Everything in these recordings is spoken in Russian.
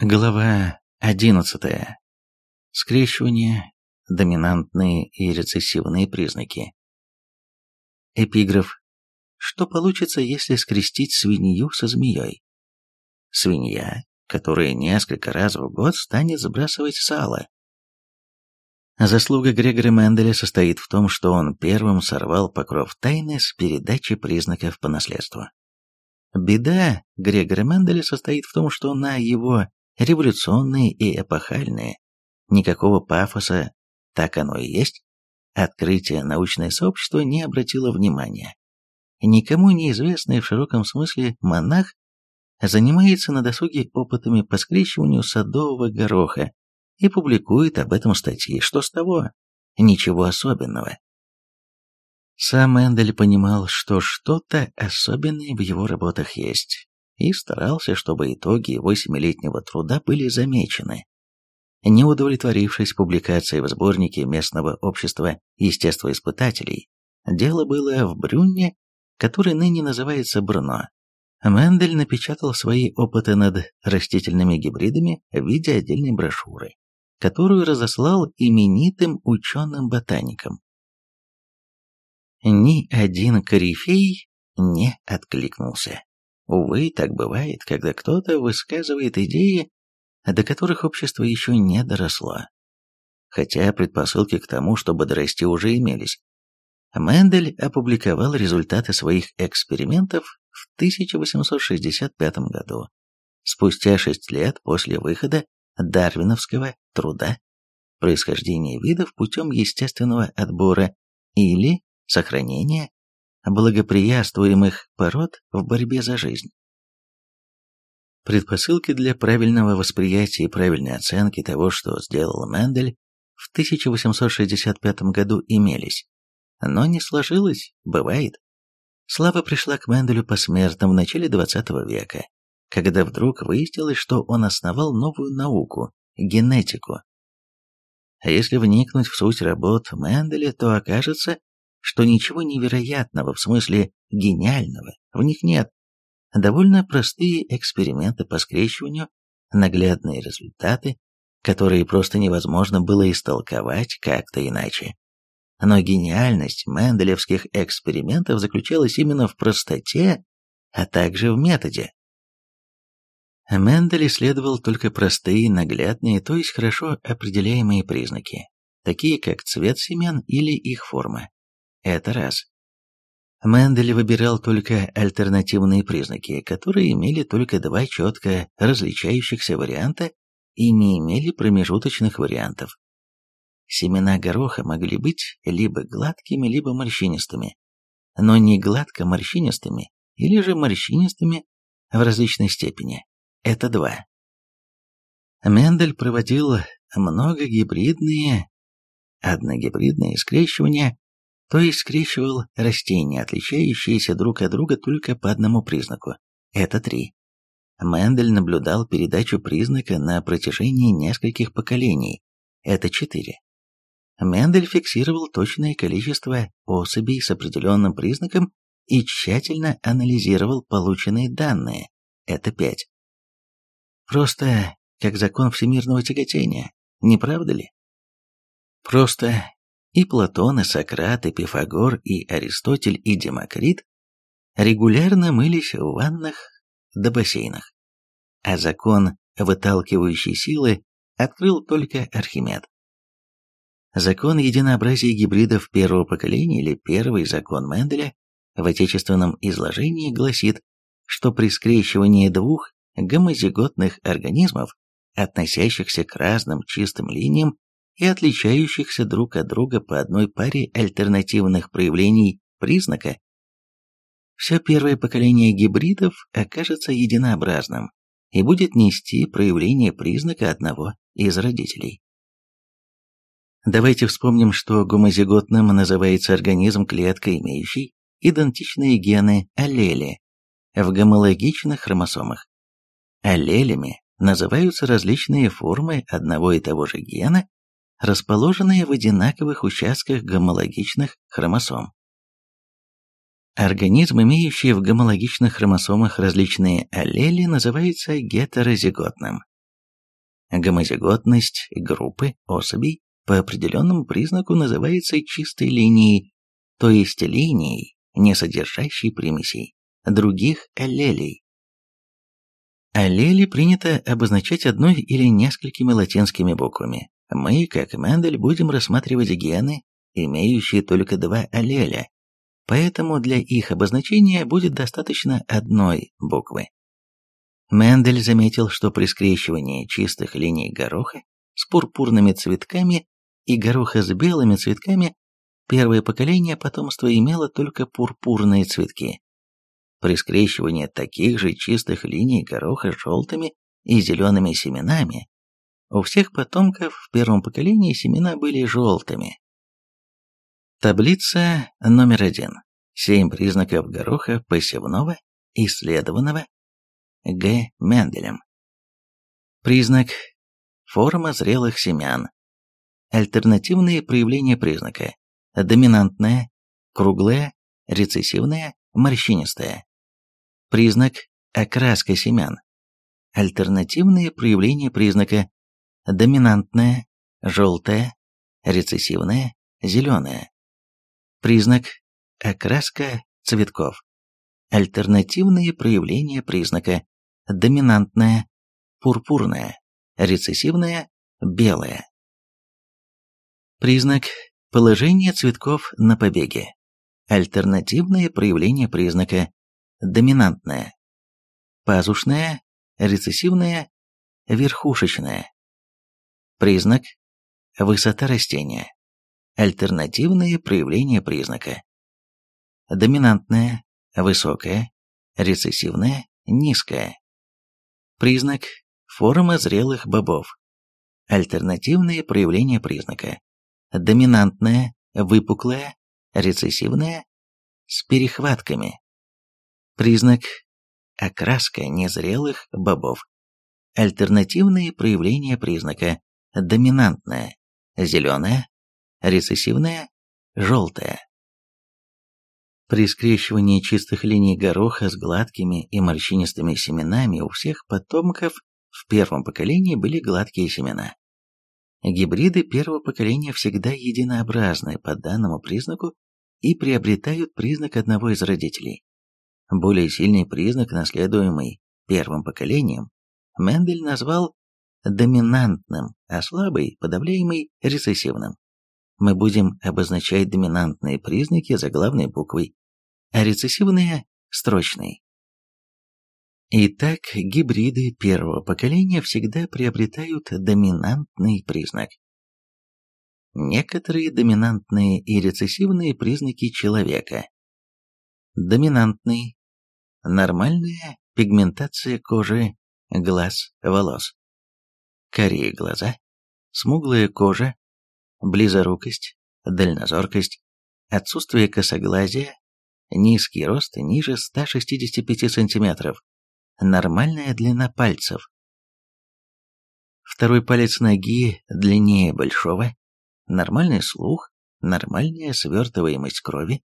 Глава 11. Скрещивание, доминантные и рецессивные признаки. Эпиграф. Что получится, если скрестить свинью со змеей? Свинья, которая несколько раз в год станет сбрасывать сало. Заслуга Грегора Менделя состоит в том, что он первым сорвал покров тайны с передачи признаков по наследству. Беда Грегора Менделя состоит в том, что на его революционные и эпохальные. Никакого пафоса, так оно и есть. Открытие научное сообщество не обратило внимания. Никому неизвестный в широком смысле монах занимается на досуге опытами по скрещиванию садового гороха и публикует об этом статьи. Что с того? Ничего особенного. Сам Мендель понимал, что что-то особенное в его работах есть, и старался, чтобы итоги его семилетнего труда были замечены. Не удовлетворившись публикацией в сборнике местного общества естествоиспытателей, дело было в Брюнне, который ныне называется Бруно. Мендель напечатал свои опыты над растительными гибридами в виде отдельной брошюры, которую разослал именитым ученым-ботаникам. Ни один корифей не откликнулся. Увы, так бывает, когда кто-то высказывает идеи, до которых общество еще не доросло. Хотя предпосылки к тому, чтобы дорасти, уже имелись. Мендель опубликовал результаты своих экспериментов в 1865 году, спустя шесть лет после выхода дарвиновского труда «Происхождение видов путем естественного отбора» или «Сохранение благоприятствуемых пород в борьбе за жизнь. Предпосылки для правильного восприятия и правильной оценки того, что сделал Мендель, в 1865 году имелись. Но не сложилось, бывает. Слава пришла к Менделю посмертно в начале XX века, когда вдруг выяснилось, что он основал новую науку – генетику. А если вникнуть в суть работ Менделя, то окажется, что ничего невероятного, в смысле гениального, в них нет. Довольно простые эксперименты по скрещиванию, наглядные результаты, которые просто невозможно было истолковать как-то иначе. Но гениальность менделевских экспериментов заключалась именно в простоте, а также в методе. Мендель исследовал только простые, наглядные, то есть хорошо определяемые признаки, такие как цвет семян или их форма. Это раз. Мендель выбирал только альтернативные признаки, которые имели только два четко различающихся варианта и не имели промежуточных вариантов. Семена гороха могли быть либо гладкими, либо морщинистыми, но не гладко-морщинистыми или же морщинистыми в различной степени. Это два. Мендель проводил многогибридные, одногибридные скрещивания то есть скрещивал растения, отличающиеся друг от друга только по одному признаку. Это три. Мендель наблюдал передачу признака на протяжении нескольких поколений. Это четыре. Мендель фиксировал точное количество особей с определенным признаком и тщательно анализировал полученные данные. Это пять. Просто как закон всемирного тяготения, не правда ли? Просто и Платон, и Сократ, и Пифагор, и Аристотель, и Демокрит регулярно мылись в ваннах да бассейнах. А закон выталкивающей силы открыл только Архимед. Закон единообразия гибридов первого поколения или первый закон Менделя в отечественном изложении гласит, что при скрещивании двух гомозиготных организмов, относящихся к разным чистым линиям, и отличающихся друг от друга по одной паре альтернативных проявлений признака, все первое поколение гибридов окажется единообразным и будет нести проявление признака одного из родителей. Давайте вспомним, что гомозиготным называется организм клетка, имеющий идентичные гены аллели в гомологичных хромосомах. Аллелями называются различные формы одного и того же гена, расположенные в одинаковых участках гомологичных хромосом. Организм, имеющий в гомологичных хромосомах различные аллели, называется гетерозиготным. Гомозиготность группы особей по определенному признаку называется чистой линией, то есть линией, не содержащей примесей, других аллелей. Аллели принято обозначать одной или несколькими латинскими буквами. Мы, как Мендель, будем рассматривать гены, имеющие только два аллеля, поэтому для их обозначения будет достаточно одной буквы. Мендель заметил, что при скрещивании чистых линий гороха с пурпурными цветками и гороха с белыми цветками первое поколение потомства имело только пурпурные цветки. При скрещивании таких же чистых линий гороха с желтыми и зелеными семенами у всех потомков в первом поколении семена были желтыми. Таблица номер один. Семь признаков гороха посевного, исследованного Г. Менделем. Признак. Форма зрелых семян. Альтернативные проявления признака. Доминантная, круглая, рецессивная, морщинистая. Признак. Окраска семян. Альтернативные проявления признака. Доминантная, желтая, рецессивная, зеленая. Признак. Окраска цветков. Альтернативные проявления признака доминантная, пурпурная, рецессивная, белая. Признак – положение цветков на побеге. Альтернативное проявление признака – доминантная, пазушная, рецессивная, верхушечная. Признак – высота растения. Альтернативные проявления признака. Доминантная, высокая, рецессивная, низкая. Признак – форма зрелых бобов. Альтернативные проявления признака. Доминантная, выпуклая, рецессивная, с перехватками. Признак – окраска незрелых бобов. Альтернативные проявления признака. Доминантная, зеленая, рецессивная, желтая. При скрещивании чистых линий гороха с гладкими и морщинистыми семенами у всех потомков в первом поколении были гладкие семена. Гибриды первого поколения всегда единообразны по данному признаку и приобретают признак одного из родителей. Более сильный признак, наследуемый первым поколением, Мендель назвал доминантным, а слабый, подавляемый, рецессивным. Мы будем обозначать доминантные признаки заглавной буквой а рецессивные – строчные. Итак, гибриды первого поколения всегда приобретают доминантный признак. Некоторые доминантные и рецессивные признаки человека. Доминантный – нормальная пигментация кожи, глаз, волос. Карие глаза, смуглая кожа, близорукость, дальнозоркость, отсутствие косоглазия, Низкий рост ниже 165 см. Нормальная длина пальцев. Второй палец ноги длиннее большого. Нормальный слух, нормальная свертываемость крови,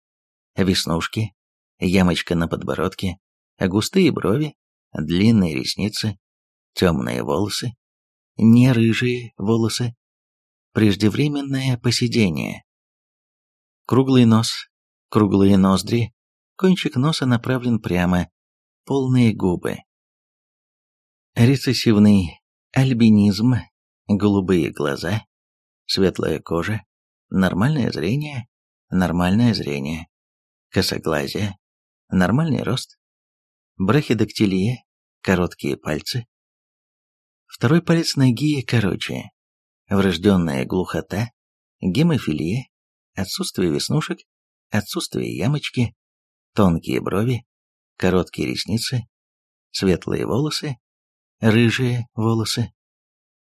веснушки, ямочка на подбородке, густые брови, длинные ресницы, темные волосы, не рыжие волосы, преждевременное поседение, круглый нос, круглые ноздри, кончик носа направлен прямо, полные губы. Рецессивный альбинизм, голубые глаза, светлая кожа, нормальное зрение, нормальное зрение, косоглазие, нормальный рост, брахидактилия, короткие пальцы, второй палец ноги короче, врожденная глухота, гемофилия, отсутствие веснушек, отсутствие ямочки, тонкие брови, короткие ресницы, светлые волосы, рыжие волосы.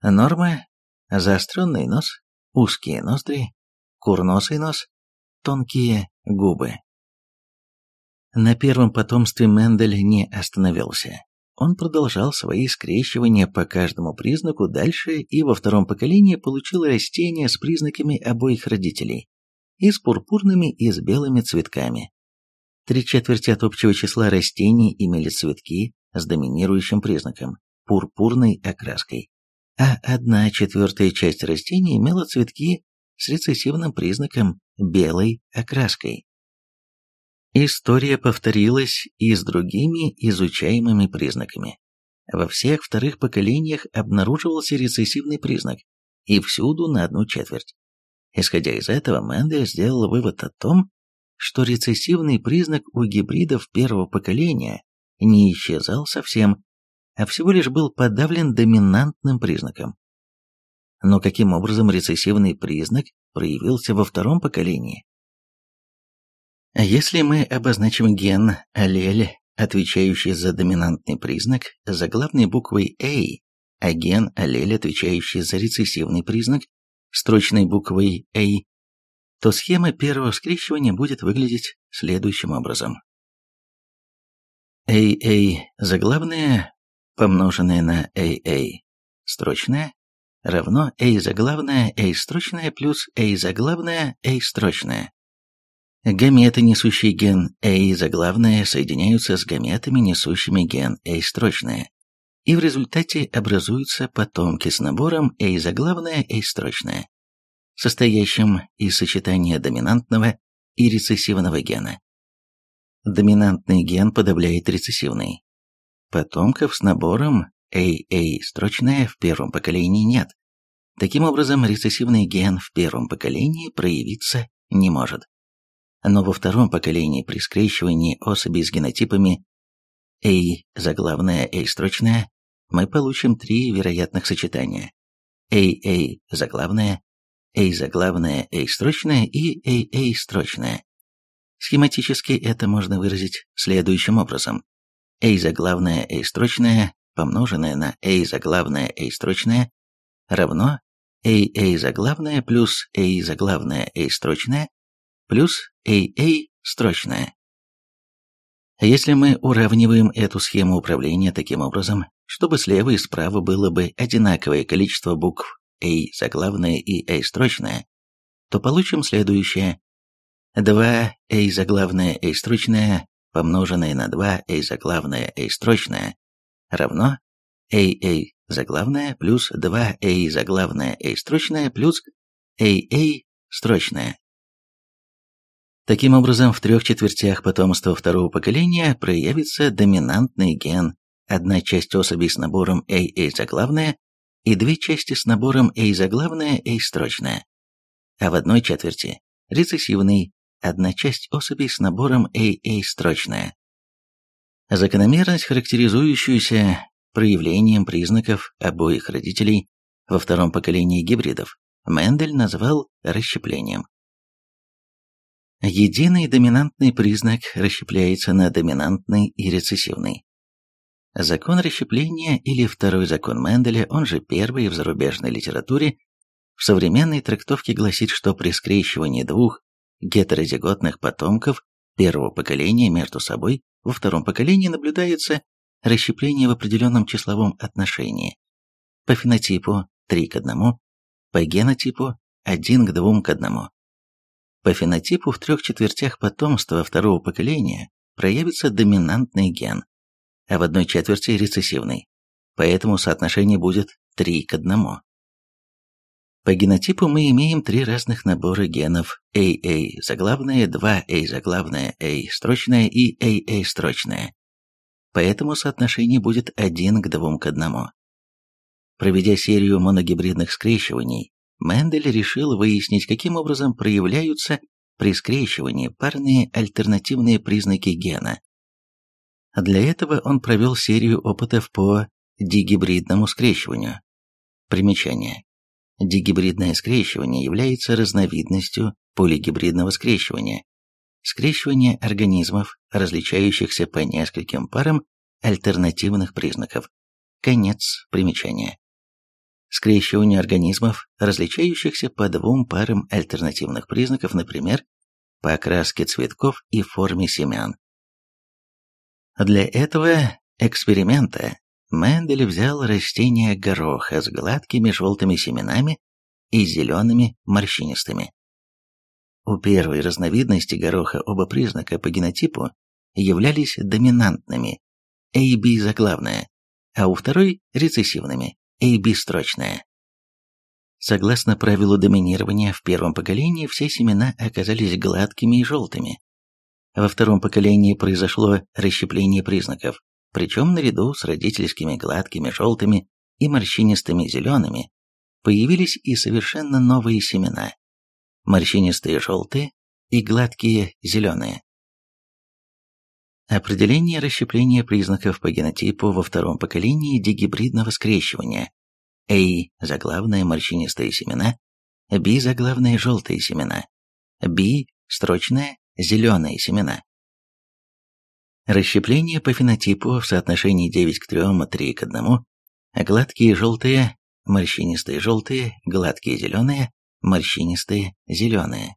Норма – заостренный нос, узкие ноздри, курносый нос, тонкие губы. На первом потомстве Мендель не остановился. Он продолжал свои скрещивания по каждому признаку дальше и во втором поколении получил растения с признаками обоих родителей и с пурпурными и с белыми цветками. Три четверти от общего числа растений имели цветки с доминирующим признаком – пурпурной окраской. а одна четвертая часть растений имела цветки с рецессивным признаком белой окраской. История повторилась и с другими изучаемыми признаками. Во всех вторых поколениях обнаруживался рецессивный признак, и всюду на одну четверть. Исходя из этого, Мендель сделал вывод о том, что рецессивный признак у гибридов первого поколения не исчезал совсем, а всего лишь был подавлен доминантным признаком. Но каким образом рецессивный признак проявился во втором поколении? Если мы обозначим ген аллель, отвечающий за доминантный признак, заглавной буквой A, а ген аллель, отвечающий за рецессивный признак, строчной буквой A, то схема первого скрещивания будет выглядеть следующим образом. AA заглавное, помноженное на AA строчное, равно A заглавное A строчное плюс A заглавное A строчное. Гаметы, несущие ген A заглавное, соединяются с гаметами, несущими ген A строчное, и в результате образуются потомки с набором A заглавное A строчное, состоящим из сочетания доминантного и рецессивного гена. Доминантный ген подавляет рецессивный. Потомков с набором AA строчное в первом поколении нет. Таким образом, рецессивный ген в первом поколении проявиться не может но во втором поколении при скрещивании особей с генотипами A заглавная A строчная мы получим три вероятных сочетания. AA заглавная, A заглавная A строчная и AA строчная. Схематически это можно выразить следующим образом. A заглавная A строчная, помноженное на A заглавная A строчная, равно AA заглавная плюс A заглавная A строчная плюс AA строчная. Если мы уравниваем эту схему управления таким образом, чтобы слева и справа было бы одинаковое количество букв A заглавная и A строчная, то получим следующее. 2 A заглавная A строчная помноженное на 2 A заглавная A строчная равно AA заглавная плюс 2 A заглавная A строчная плюс AA строчная. Таким образом, в трех четвертях потомства второго поколения проявится доминантный ген, одна часть особей с набором AA заглавная и две части с набором A заглавная A строчная. А в одной четверти рецессивный, одна часть особей с набором AA строчная. Закономерность, характеризующуюся проявлением признаков обоих родителей во втором поколении гибридов, Мендель назвал расщеплением. Единый доминантный признак расщепляется на доминантный и рецессивный. Закон расщепления или второй закон Менделя, он же первый в зарубежной литературе, в современной трактовке гласит, что при скрещивании двух гетерозиготных потомков первого поколения между собой во втором поколении наблюдается расщепление в определенном числовом отношении. По фенотипу 3 к 1, по генотипу 1 к 2 к 1. По фенотипу в трех четвертях потомства второго поколения проявится доминантный ген, а в одной четверти рецессивный, поэтому соотношение будет 3 к 1. По генотипу мы имеем три разных набора генов AA заглавная, 2A заглавная, A строчная и AA строчная. Поэтому соотношение будет 1 к 2 к 1. Проведя серию моногибридных скрещиваний, Мендель решил выяснить, каким образом проявляются при скрещивании парные альтернативные признаки гена. Для этого он провел серию опытов по дигибридному скрещиванию. Примечание. Дигибридное скрещивание является разновидностью полигибридного скрещивания. Скрещивание организмов, различающихся по нескольким парам альтернативных признаков. Конец примечания скрещиванию организмов, различающихся по двум парам альтернативных признаков, например, по окраске цветков и форме семян. Для этого эксперимента Мендель взял растение гороха с гладкими желтыми семенами и зелеными морщинистыми. У первой разновидности гороха оба признака по генотипу являлись доминантными, AB заглавная, а у второй – рецессивными, AB-строчная. Согласно правилу доминирования, в первом поколении все семена оказались гладкими и желтыми. Во втором поколении произошло расщепление признаков, причем наряду с родительскими гладкими желтыми и морщинистыми зелеными появились и совершенно новые семена – морщинистые желтые и гладкие зеленые. Определение расщепления признаков по генотипу во втором поколении дигибридного скрещивания A – заглавные морщинистые семена, B – заглавные желтые семена, B – строчные зеленые семена. Расщепление по фенотипу в соотношении 9 к 3, 3 к 1, гладкие желтые, морщинистые желтые, гладкие зеленые, морщинистые зеленые.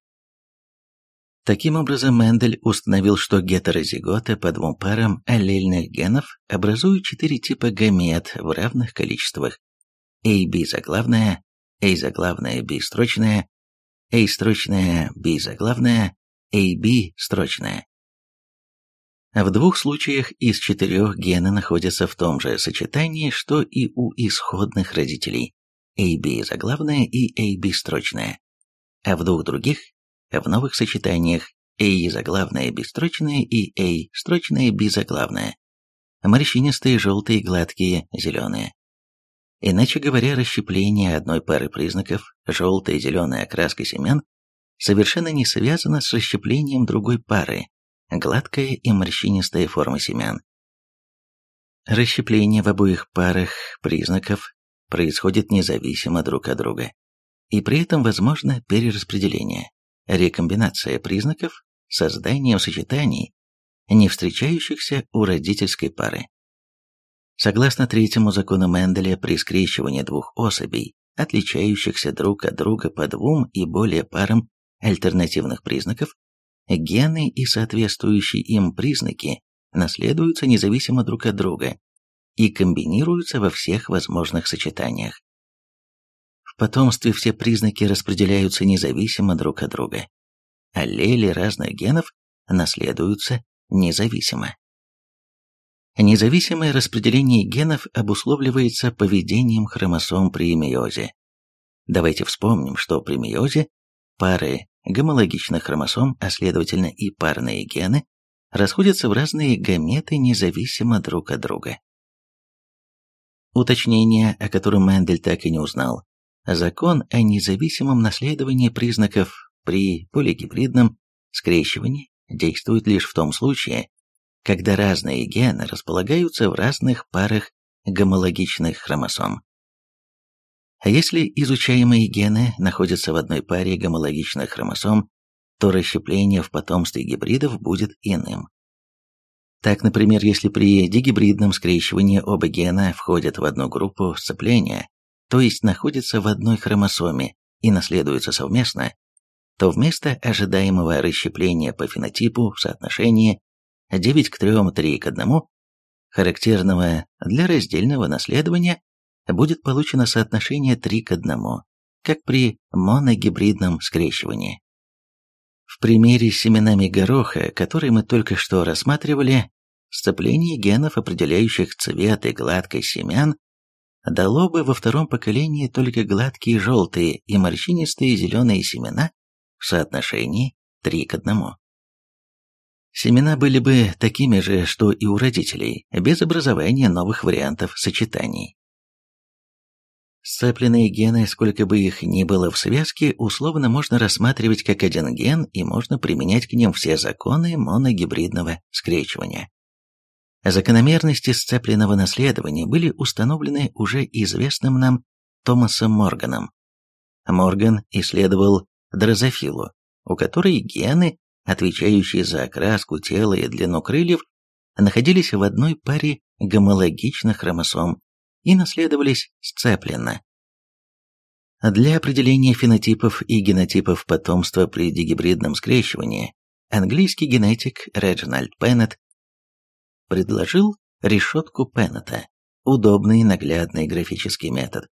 Таким образом, Мендель установил, что гетерозиготы по двум парам аллельных генов образуют четыре типа гамет в равных количествах, AB заглавная, A заглавная, B строчная, A строчная, B заглавная, AB строчная. В двух случаях из четырех гены находятся в том же сочетании, что и у исходных родителей. AB заглавная и AB строчная, а в двух других в новых сочетаниях A заглавная бесстрочная и A строчная безоглавная, морщинистые желтые гладкие зеленые. Иначе говоря, расщепление одной пары признаков, желтая и зеленая окраска семян, совершенно не связано с расщеплением другой пары, гладкая и морщинистая форма семян. Расщепление в обоих парах признаков происходит независимо друг от друга, и при этом возможно перераспределение, рекомбинация признаков созданием сочетаний, не встречающихся у родительской пары. Согласно третьему закону Менделя, при скрещивании двух особей, отличающихся друг от друга по двум и более парам альтернативных признаков, гены и соответствующие им признаки наследуются независимо друг от друга и комбинируются во всех возможных сочетаниях. В потомстве все признаки распределяются независимо друг от друга. Аллели разных генов наследуются независимо. Независимое распределение генов обусловливается поведением хромосом при мейозе. Давайте вспомним, что при мейозе пары гомологичных хромосом, а следовательно и парные гены, расходятся в разные гаметы независимо друг от друга. Уточнение, о котором Мендель так и не узнал. Закон о независимом наследовании признаков при полигибридном скрещивании действует лишь в том случае, когда разные гены располагаются в разных парах гомологичных хромосом. А если изучаемые гены находятся в одной паре гомологичных хромосом, то расщепление в потомстве гибридов будет иным. Так, например, если при дигибридном скрещивании оба гена входят в одну группу сцепления, то есть находятся в одной хромосоме и наследуются совместно, то вместо ожидаемого расщепления по фенотипу в соотношении 9 к 3, 3 к 1, характерного для раздельного наследования, будет получено соотношение 3 к 1, как при моногибридном скрещивании. В примере с семенами гороха, который мы только что рассматривали, сцепление генов, определяющих цвет и гладкость семян, дало бы во втором поколении только гладкие желтые и морщинистые зеленые семена в соотношении 3 к 1. Семена были бы такими же, что и у родителей, без образования новых вариантов сочетаний. Сцепленные гены, сколько бы их ни было в связке, условно можно рассматривать как один ген и можно применять к ним все законы моногибридного скрещивания. Закономерности сцепленного наследования были установлены уже известным нам Томасом Морганом. Морган исследовал дрозофилу, у которой гены, отвечающие за окраску тела и длину крыльев, находились в одной паре гомологичных хромосом и наследовались сцепленно. Для определения фенотипов и генотипов потомства при дигибридном скрещивании английский генетик Реджинальд Пеннет предложил решетку Пеннета, удобный наглядный графический метод.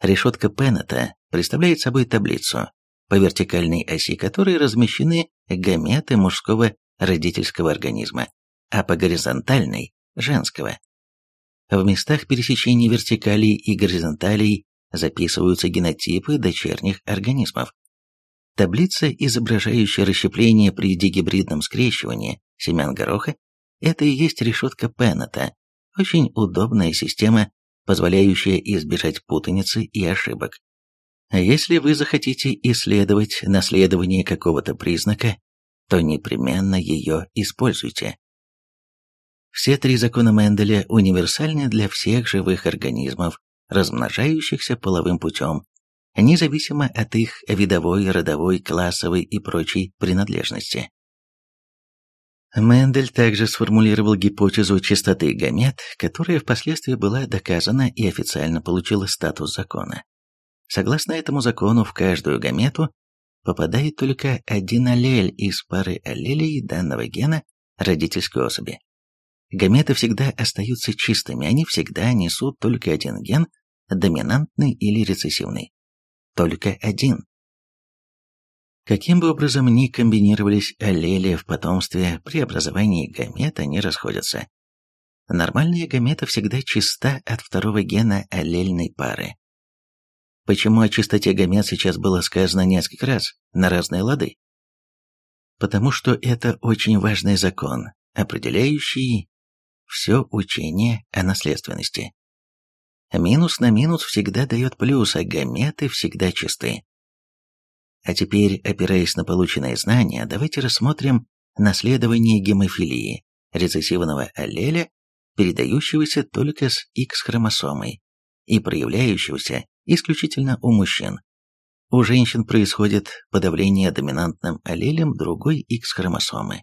Решетка Пеннета представляет собой таблицу, по вертикальной оси которой размещены гаметы мужского родительского организма, а по горизонтальной – женского. В местах пересечения вертикалей и горизонталей записываются генотипы дочерних организмов. Таблица, изображающая расщепление при дигибридном скрещивании семян гороха, это и есть решетка Пеннета, очень удобная система, позволяющая избежать путаницы и ошибок. Если вы захотите исследовать наследование какого-то признака, то непременно ее используйте. Все три закона Менделя универсальны для всех живых организмов, размножающихся половым путем, независимо от их видовой, родовой, классовой и прочей принадлежности. Мендель также сформулировал гипотезу чистоты гамет, которая впоследствии была доказана и официально получила статус закона. Согласно этому закону, в каждую гамету попадает только один аллель из пары аллелей данного гена родительской особи. Гаметы всегда остаются чистыми, они всегда несут только один ген, доминантный или рецессивный. Только один. Каким бы образом ни комбинировались аллели в потомстве, при образовании гамет они расходятся. Нормальная гамета всегда чиста от второго гена аллельной пары. Почему о чистоте гамет сейчас было сказано несколько раз, на разные лады? Потому что это очень важный закон, определяющий все учение о наследственности. Минус на минус всегда дает плюс, а гаметы всегда чисты. А теперь, опираясь на полученные знания, давайте рассмотрим наследование гемофилии, рецессивного аллеля, передающегося только с X-хромосомой и проявляющегося исключительно у мужчин. У женщин происходит подавление доминантным аллелем другой X-хромосомы.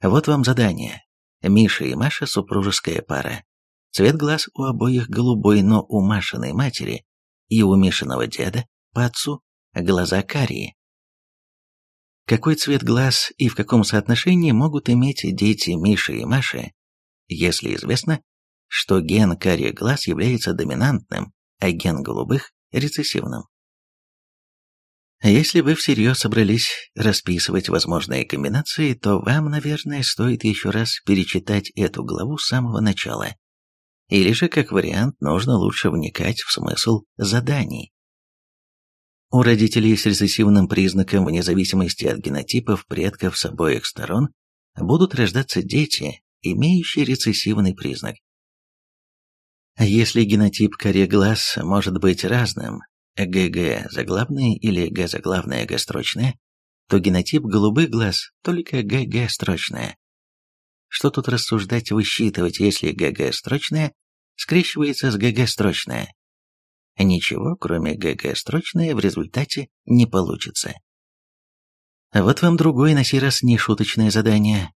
Вот вам задание. Миша и Маша – супружеская пара. Цвет глаз у обоих голубой, но у Машиной матери и у Мишиного деда по отцу глаза карие. Какой цвет глаз и в каком соотношении могут иметь дети Миши и Маши, если известно, что ген карие глаз является доминантным, а ген голубых – рецессивным. Если вы всерьез собрались расписывать возможные комбинации, то вам, наверное, стоит еще раз перечитать эту главу с самого начала. Или же, как вариант, нужно лучше вникать в смысл заданий. У родителей с рецессивным признаком, вне зависимости от генотипов предков с обоих сторон, будут рождаться дети, имеющие рецессивный признак. Если генотип коре глаз может быть разным, ГГ заглавное или Г заглавное Г строчное, то генотип голубых глаз только ГГ строчное. Что тут рассуждать высчитывать, если ГГ строчное скрещивается с ГГ строчное? Ничего, кроме ГГ строчное, в результате не получится. Вот вам другое, на сей раз не задание.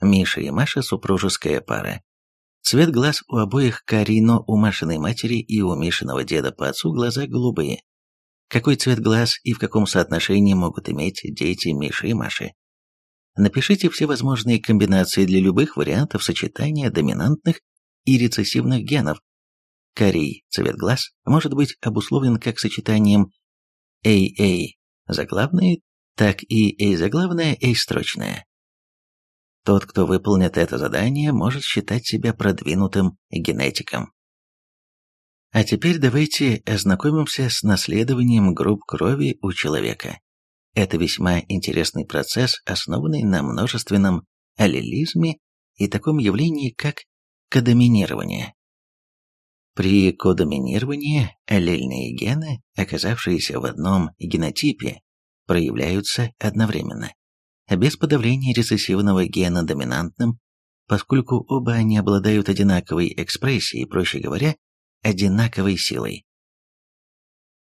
Миша и Маша – супружеская пара. Цвет глаз у обоих карий, но у Машиной матери и у Мишиного деда по отцу глаза голубые. Какой цвет глаз и в каком соотношении могут иметь дети Миши и Маши? Напишите все возможные комбинации для любых вариантов сочетания доминантных и рецессивных генов. Карий цвет глаз может быть обусловлен как сочетанием AA заглавные, так и A заглавное A строчное. Тот, кто выполнит это задание, может считать себя продвинутым генетиком. А теперь давайте ознакомимся с наследованием групп крови у человека. Это весьма интересный процесс, основанный на множественном аллелизме и таком явлении, как кодоминирование. При кодоминировании аллельные гены, оказавшиеся в одном генотипе, проявляются одновременно без подавления рецессивного гена доминантным, поскольку оба они обладают одинаковой экспрессией, проще говоря, одинаковой силой.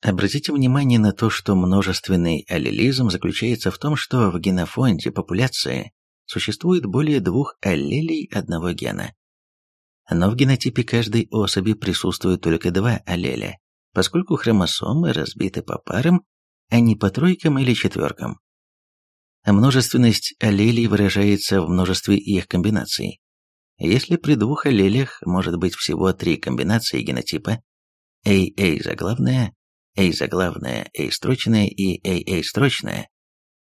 Обратите внимание на то, что множественный аллелизм заключается в том, что в генофонде популяции существует более двух аллелей одного гена. Но в генотипе каждой особи присутствует только два аллеля, поскольку хромосомы разбиты по парам, а не по тройкам или четверкам. Множественность аллелей выражается в множестве их комбинаций. Если при двух аллелях может быть всего три комбинации генотипа AA заглавная, A заглавная, A строчная и AA строчная,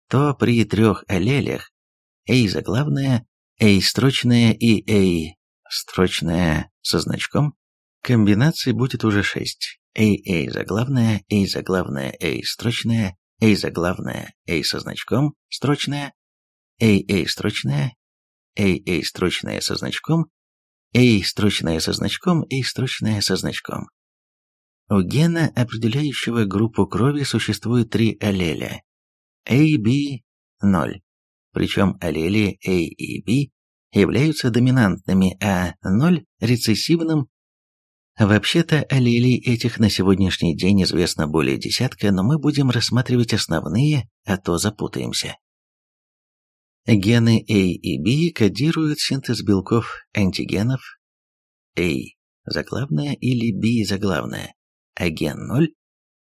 то при трех аллелях A заглавная, A строчная и строчная со значком, комбинаций будет уже 6. AA заглавная, A заглавная, A строчная, A заглавная, A со значком, строчная, AA строчная, AA строчная со значком, A строчная со значком, A строчная со значком. У гена, определяющего группу крови, существует три аллеля A, B, 0. Причем аллели A и B являются доминантными, а 0 – рецессивным. Вообще-то аллелей этих на сегодняшний день известно более десятка, но мы будем рассматривать основные, а то запутаемся. Гены A и B кодируют синтез белков антигенов A заглавная или B заглавная, а ген 0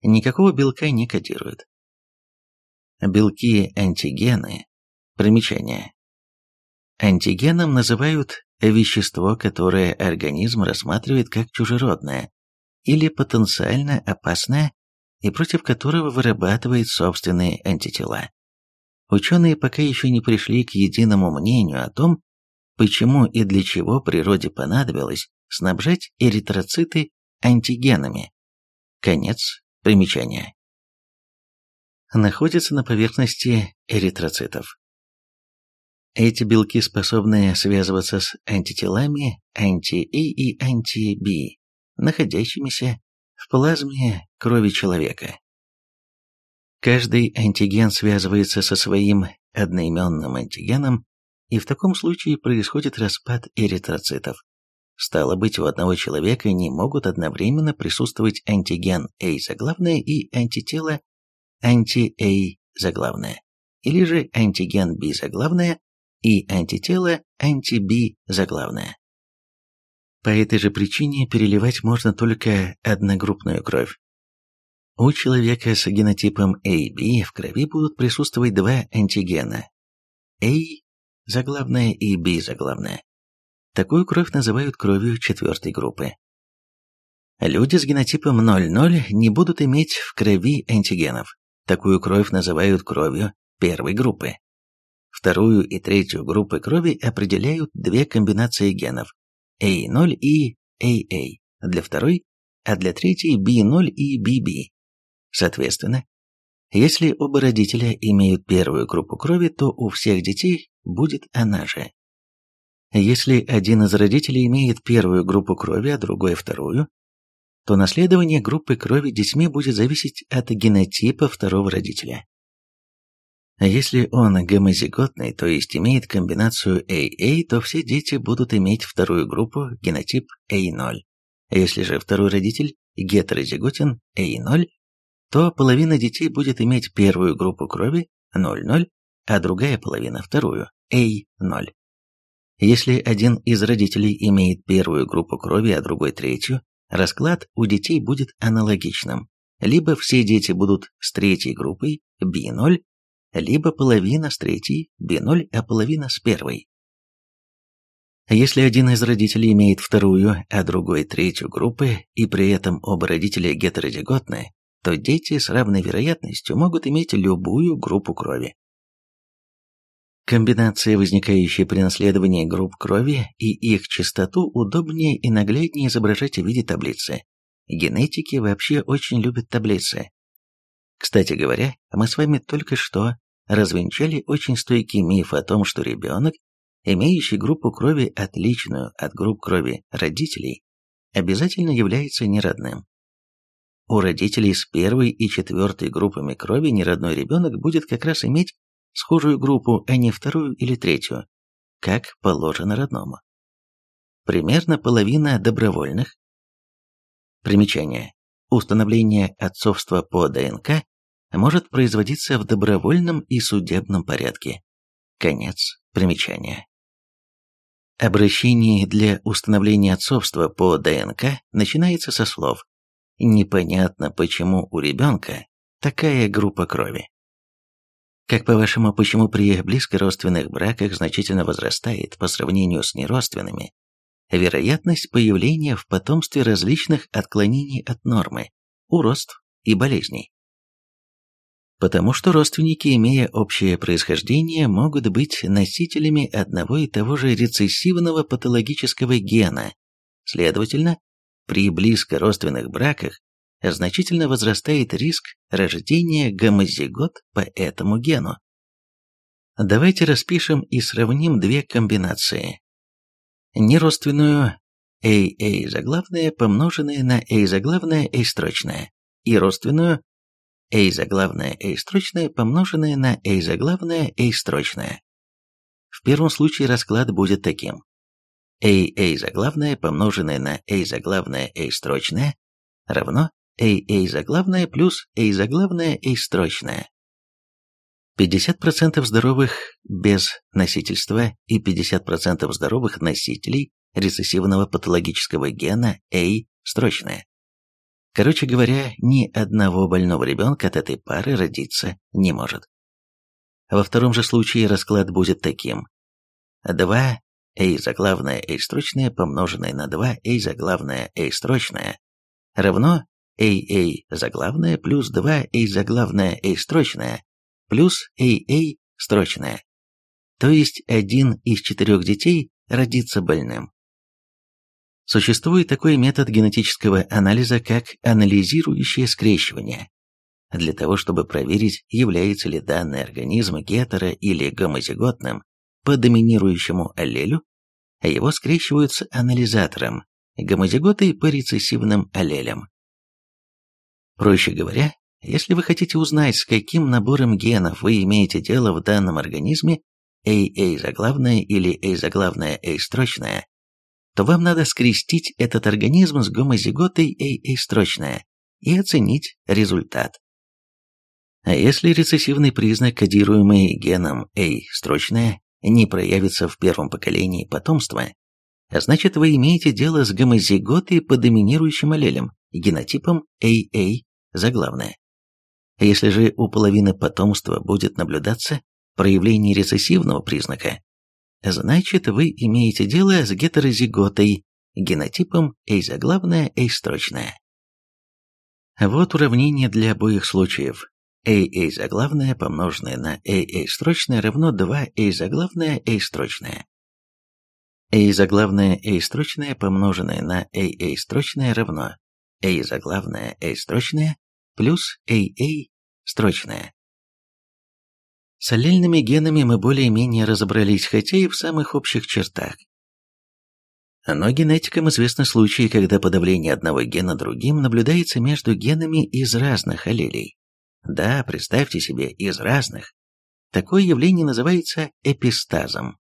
никакого белка не кодирует. Белки-антигены. Примечание. Антигеном называют вещество, которое организм рассматривает как чужеродное или потенциально опасное и против которого вырабатывает собственные антитела. Ученые пока еще не пришли к единому мнению о том, почему и для чего природе понадобилось снабжать эритроциты антигенами. Конец примечания находятся на поверхности эритроцитов. Эти белки способны связываться с антителами анти-А и анти-Б, находящимися в плазме крови человека. Каждый антиген связывается со своим одноименным антигеном, и в таком случае происходит распад эритроцитов. Стало быть, у одного человека не могут одновременно присутствовать антиген А заглавное и антитело анти-А заглавное, или же антиген B заглавное и антитело анти-B заглавное. По этой же причине переливать можно только одногруппную кровь. У человека с генотипом AB в крови будут присутствовать два антигена A заглавное и B заглавное. Такую кровь называют кровью четвертой группы. Люди с генотипом 00 не будут иметь в крови антигенов. Такую кровь называют кровью первой группы. Вторую и третью группы крови определяют две комбинации генов A0 и AA для второй, а для третьей B0 и BB. Соответственно, если оба родителя имеют первую группу крови, то у всех детей будет она же. Если один из родителей имеет первую группу крови, а другой вторую, то наследование группы крови детьми будет зависеть от генотипа второго родителя. Если он гомозиготный, то есть имеет комбинацию AA, то все дети будут иметь вторую группу, генотип A0. Если же второй родитель гетерозиготен A0, то половина детей будет иметь первую группу крови 00, а другая половина вторую A0. Если один из родителей имеет первую группу крови, а другой третью, Расклад у детей будет аналогичным. Либо все дети будут с третьей группой B0, либо половина с третьей B0, а половина с первой. Если один из родителей имеет вторую, а другой третью группы, и при этом оба родителя гетерозиготны, то дети с равной вероятностью могут иметь любую группу крови. Комбинации, возникающие при наследовании групп крови и их частоту, удобнее и нагляднее изображать в виде таблицы. Генетики вообще очень любят таблицы. Кстати говоря, мы с вами только что развенчали очень стойкий миф о том, что ребенок, имеющий группу крови отличную от групп крови родителей, обязательно является неродным. У родителей с первой и четвертой группами крови неродной ребенок будет как раз иметь схожую группу, а не вторую или третью, как положено родному. Примерно половина добровольных. Примечание. Установление отцовства по ДНК может производиться в добровольном и судебном порядке. Конец примечания. Обращение для установления отцовства по ДНК начинается со слов «Непонятно, почему у ребенка такая группа крови». Как по-вашему, почему при близкородственных браках значительно возрастает по сравнению с неродственными вероятность появления в потомстве различных отклонений от нормы, уродств и болезней? Потому что родственники, имея общее происхождение, могут быть носителями одного и того же рецессивного патологического гена. Следовательно, при близкородственных браках значительно возрастает риск рождения гомозигот по этому гену. Давайте распишем и сравним две комбинации. Неродственную AA заглавное, помноженное на A заглавное A строчное, и родственную A заглавное A строчное, помноженное на A заглавное A строчное. В первом случае расклад будет таким. AA заглавное, помноженное на A заглавное A строчное, равно AA заглавное плюс A заглавное A строчное. 50% здоровых без носительства и 50% здоровых носителей рецессивного патологического гена A строчное. Короче говоря, ни одного больного ребенка от этой пары родиться не может. Во втором же случае расклад будет таким. 2 A заглавное A строчное помноженное на 2 A заглавное A строчное равно AA заглавное плюс 2 A заглавное A строчное плюс AA строчное. То есть один из четырех детей родится больным. Существует такой метод генетического анализа, как анализирующее скрещивание. Для того, чтобы проверить, является ли данный организм гетеро- или гомозиготным по доминирующему аллелю, его скрещивают с анализатором, гомозиготы по рецессивным аллелям. Проще говоря, если вы хотите узнать, с каким набором генов вы имеете дело в данном организме, AA заглавное или A заглавное A строчное, то вам надо скрестить этот организм с гомозиготой AA-строчная и оценить результат. А если рецессивный признак, кодируемый геном A-строчная, не проявится в первом поколении потомства, значит вы имеете дело с гомозиготой по доминирующим аллелям, генотипом AA заглавное. Если же у половины потомства будет наблюдаться проявление рецессивного признака, значит вы имеете дело с гетерозиготой, генотипом A строчное. Вот уравнение для обоих случаев. AA заглавное, помноженное на AA строчное, равно 2A заглавное, A строчное. A заглавное, A строчное, помноженное на AA строчное, равно A заглавное, A строчное, плюс AA строчное. С аллельными генами мы более-менее разобрались, хотя и в самых общих чертах. Но генетикам известны случаи, когда подавление одного гена другим наблюдается между генами из разных аллелей. Да, представьте себе, из разных. Такое явление называется эпистазом.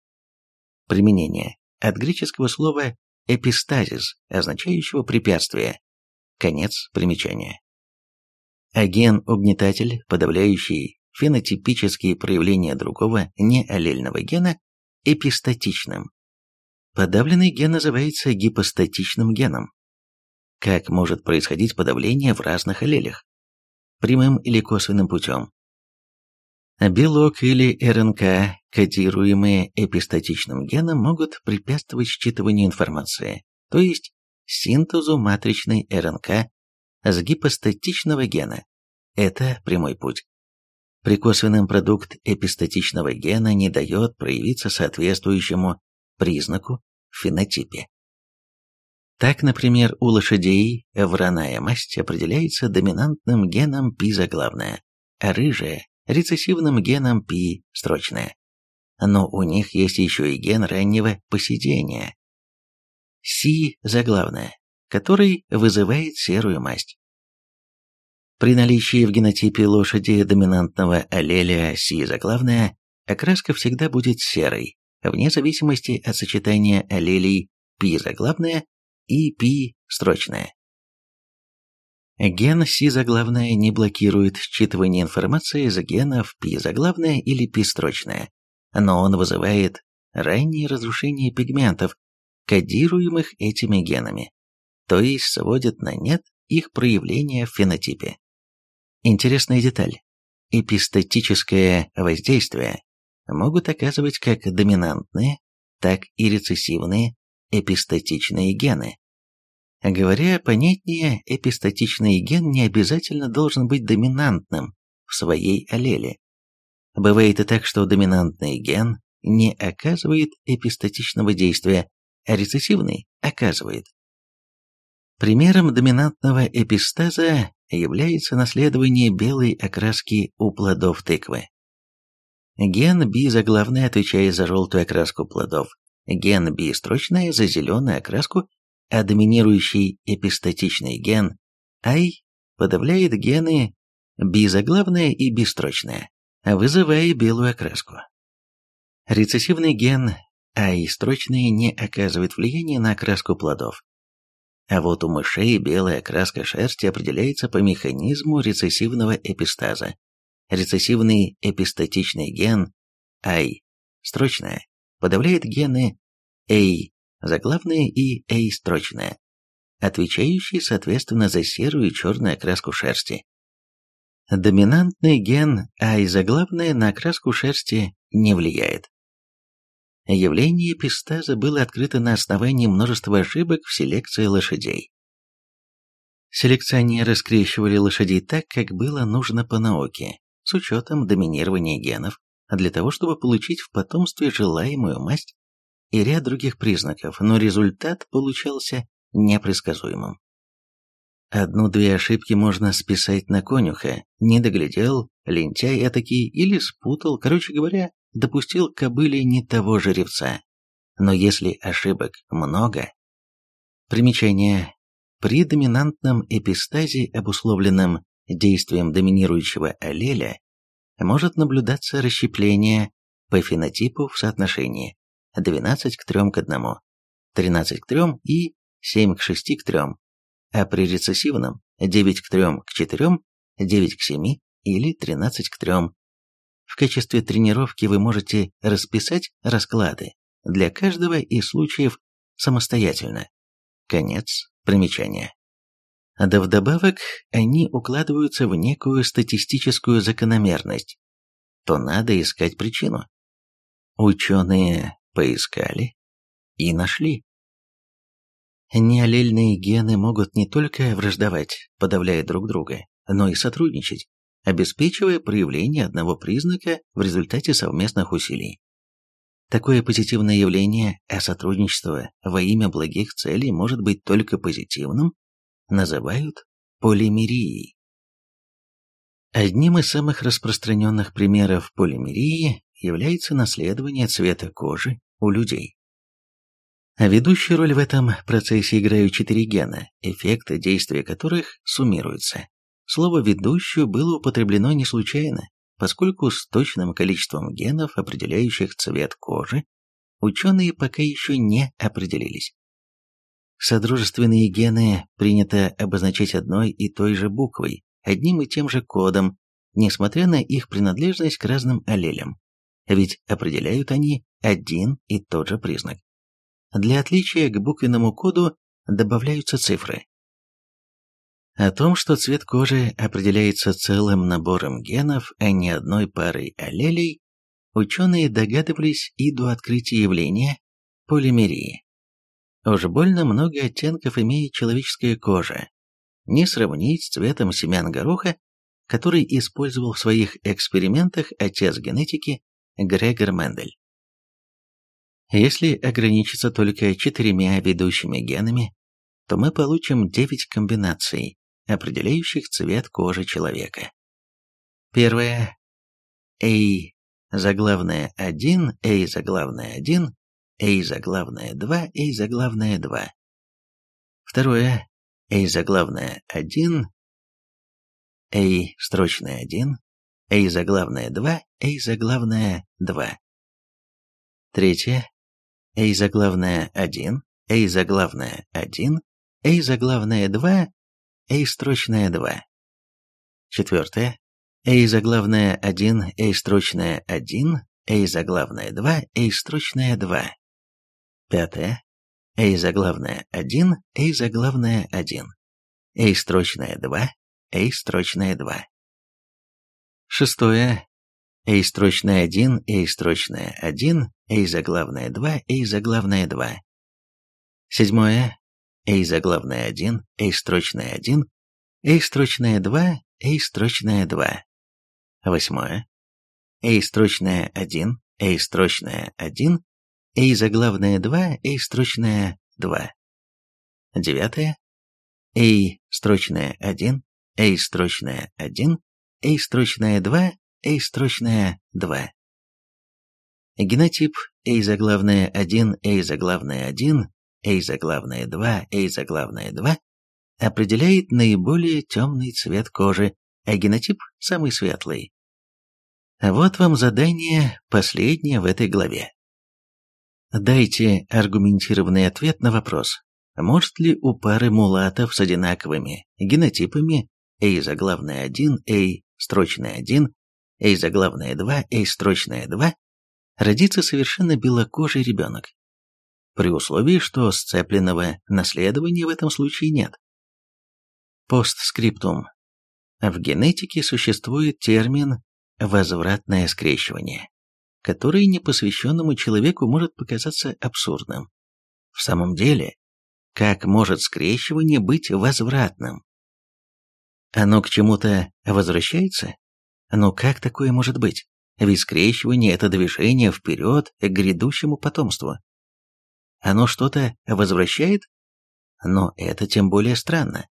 Применение. От греческого слова «эпистазис», означающего «препятствие». Конец примечания. А ген-угнетатель, подавляющий фенотипические проявления другого неаллельного гена эпистатичным. Подавленный ген называется гипостатичным геном. Как может происходить подавление в разных аллелях? Прямым или косвенным путем. Белок или РНК, кодируемые эпистатичным геном, могут препятствовать считыванию информации, то есть синтезу матричной РНК с гипостатичного гена. Это прямой путь. При косвенном продукт эпистатичного гена не дает проявиться соответствующему признаку в фенотипе. Так, например, у лошадей враная масть определяется доминантным геном пи заглавная, а рыжая – рецессивным геном пи строчная. Но у них есть еще и ген раннего посидения, си заглавная, который вызывает серую масть. При наличии в генотипе лошади доминантного аллеля си заглавная, окраска всегда будет серой, вне зависимости от сочетания аллелей пи заглавная и пи строчная. Ген си заглавная не блокирует считывание информации из генов пи заглавная или пи строчная, но он вызывает раннее разрушение пигментов, кодируемых этими генами, то есть сводит на нет их проявление в фенотипе. Интересная деталь. Эпистатическое воздействие могут оказывать как доминантные, так и рецессивные эпистатичные гены. Говоря понятнее, эпистатичный ген не обязательно должен быть доминантным в своей аллеле. Бывает и так, что доминантный ген не оказывает эпистатичного действия, а рецессивный оказывает. Примером доминантного эпистаза является наследование белой окраски у плодов тыквы. Ген B заглавный отвечает за желтую окраску плодов, ген B строчная за зеленую окраску, а доминирующий эпистатичный ген I подавляет гены B заглавная и бистрочная, вызывая белую окраску. Рецессивный ген I строчный не оказывает влияния на окраску плодов. А вот у мышей белая окраска шерсти определяется по механизму рецессивного эпистаза, Рецессивный эпистатичный ген I строчная подавляет гены A заглавные и A строчная, отвечающие соответственно за серую и черную окраску шерсти. Доминантный ген I заглавная на окраску шерсти не влияет. Явление эпистаза было открыто на основании множества ошибок в селекции лошадей. Селекционеры скрещивали лошадей так, как было нужно по науке, с учетом доминирования генов, для того, чтобы получить в потомстве желаемую масть и ряд других признаков, но результат получался непредсказуемым. Одну-две ошибки можно списать на конюха, не доглядел, лентяй этакий или спутал, короче говоря, допустил кобыле не того жеребца. Но если ошибок много... Примечание. При доминантном эпистазе, обусловленном действием доминирующего аллеля может наблюдаться расщепление по фенотипу в соотношении 12 к 3 к 1, 13 к 3 и 7 к 6 к 3, а при рецессивном 9 к 3 к 4, 9 к 7 или 13 к 3. В качестве тренировки вы можете расписать расклады для каждого из случаев самостоятельно. Конец примечания. Да вдобавок они укладываются в некую статистическую закономерность, то надо искать причину. Ученые поискали и нашли. Неаллельные гены могут не только враждовать, подавляя друг друга, но и сотрудничать, обеспечивая проявление одного признака в результате совместных усилий. Такое позитивное явление, а сотрудничество во имя благих целей может быть только позитивным, называют полимерией. Одним из самых распространенных примеров полимерии является наследование цвета кожи у людей. А ведущую роль в этом процессе играют четыре гена, эффекты действия которых суммируются. Слово «ведущую» было употреблено не случайно, поскольку с точным количеством генов, определяющих цвет кожи, ученые пока еще не определились. Содружественные гены принято обозначать одной и той же буквой, одним и тем же кодом, несмотря на их принадлежность к разным аллелям. Ведь определяют они один и тот же признак. Для отличия к буквенному коду добавляются цифры. О том, что цвет кожи определяется целым набором генов, а не одной парой аллелей, ученые догадывались и до открытия явления полимерии. Уж больно много оттенков имеет человеческая кожа. Не сравнить с цветом семян гороха, который использовал в своих экспериментах отец генетики Грегор Мендель. Если ограничиться только четырьмя ведущими генами, то мы получим девять комбинаций, определяющих цвет кожи человека. Первое. A заглавное 1, A заглавное 1, A заглавная 2, A заглавная 2. Второе. A заглавная 1, A строчная 1, A заглавная 2, A заглавная 2. Третье. A заглавная 1, A заглавная 1, A заглавная 2, A строчная 2. Четвертое. A заглавная 1, A строчная 1, A заглавная 2, A строчная 2. Пятое. Эй заглавная 1, Эй заглавная 1. Эй строчная 2, Эй строчная 2. Шестое. Эй строчная 1, Эй строчная 1, Эй заглавная 2, Эй заглавная 2. Седьмое. Эй заглавная 1, Эй строчная 1, Эй строчная 2, Эй строчная 2. Восьмое. A строчная 1, A строчная 1, A заглавная 2, A строчная 2. Девятое. A строчная 1, A строчная 1, A строчная 2, A строчная 2. Генотип A заглавная 1, A заглавная 1, A заглавная 2, A заглавная 2 определяет наиболее темный цвет кожи, а генотип – самый светлый. Вот вам задание, последнее в этой главе. Дайте аргументированный ответ на вопрос, может ли у пары мулатов с одинаковыми генотипами A заглавная 1, A строчная 1, A заглавная 2, A строчная 2 родится совершенно белокожий ребенок, при условии, что сцепленного наследования в этом случае нет. Постскриптум. В генетике существует термин «возвратное скрещивание», который непосвященному человеку может показаться абсурдным. В самом деле, как может скрещивание быть возвратным? Оно к чему-то возвращается? Но как такое может быть? Ведь скрещивание – это движение вперед к грядущему потомству. Оно что-то возвращает? Но это тем более странно.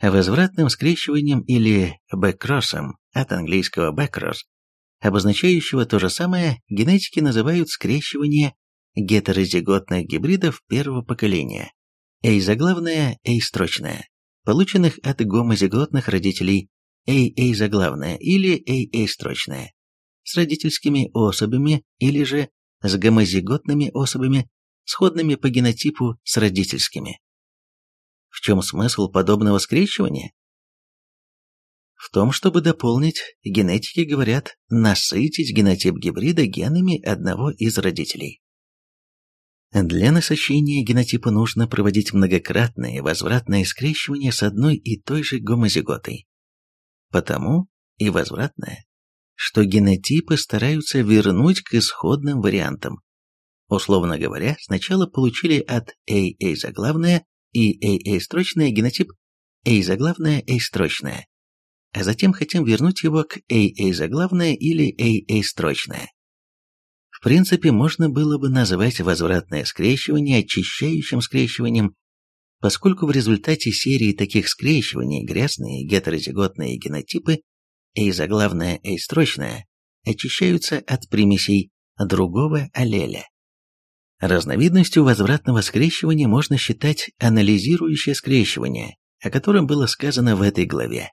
Возвратным скрещиванием или бэккроссом от английского backcross, обозначающего то же самое, генетики называют скрещивание гетерозиготных гибридов первого поколения, A-заглавное, A-строчное, полученных от гомозиготных родителей AA-заглавное или AA-строчное, с родительскими особями или же с гомозиготными особями, сходными по генотипу с родительскими. В чем смысл подобного скрещивания? В том, чтобы дополнить, генетики говорят, насытить генотип гибрида генами одного из родителей. Для насыщения генотипа нужно проводить многократные возвратные скрещивания с одной и той же гомозиготой. Потому и возвратное, что генотипы стараются вернуть к исходным вариантам. Условно говоря, сначала получили от AA заглавное и AA-строчное генотип A заглавное A-строчное, а затем хотим вернуть его к AA заглавное или AA-строчное. В принципе, можно было бы назвать возвратное скрещивание очищающим скрещиванием, поскольку в результате серии таких скрещиваний грязные гетерозиготные генотипы A заглавное A-строчное очищаются от примесей другого аллеля. Разновидностью возвратного скрещивания можно считать анализирующее скрещивание, о котором было сказано в этой главе.